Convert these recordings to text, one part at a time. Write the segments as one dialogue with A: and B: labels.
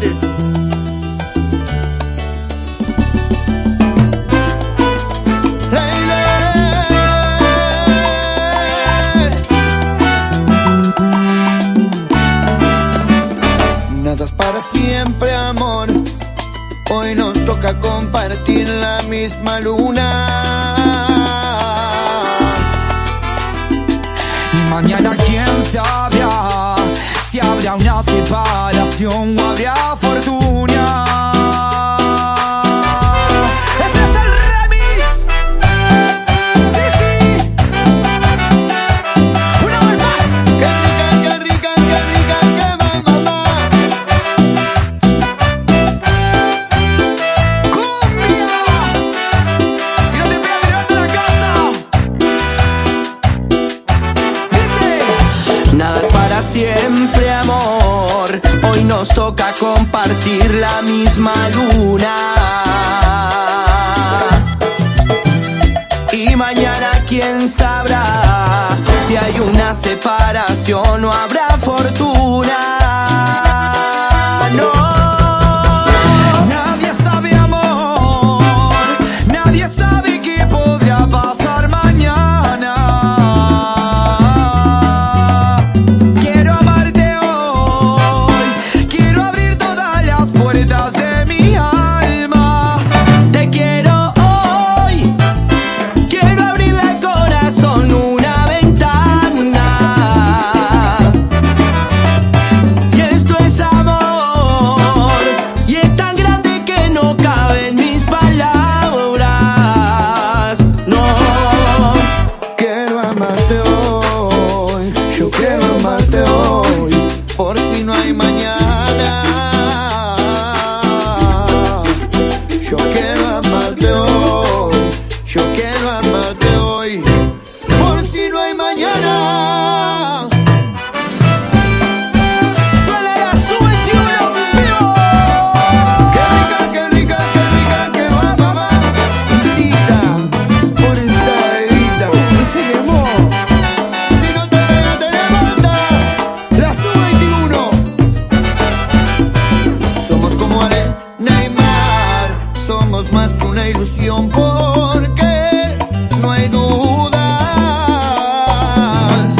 A: fabricantes. Nada es para siempre, amor. Hoy nos toca compartir la misma luna.
B: Y mañana quién sabrá si habrá una habrá fortuna. Este es el remix. Sí, sí. Una vez más.
A: Qué rica, qué rica, qué rica, qué va, mamá.
B: ¡Cumbia! Si no te pegas, levanta la casa. Dice.
C: Nada es para siempre, amor. Nos toca compartir la misma luna. Y mañana quién sabrá si hay una separación o habrá fortuna.
A: Porque no hay duda.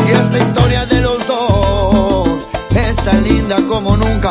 A: Y esta historia de los dos es tan linda como nunca.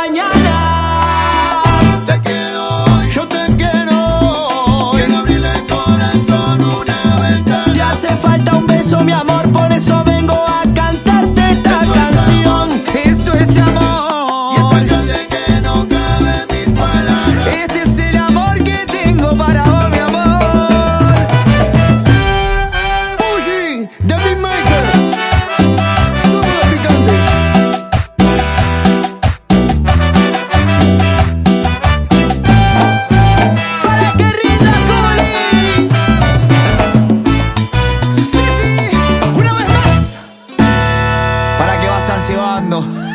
B: Mañana.
C: Te quiero,
A: yo te quiero. Quiero abrirle el corazón una ventana.
C: Te hace falta un beso, mi amor, por
B: Sí, sí,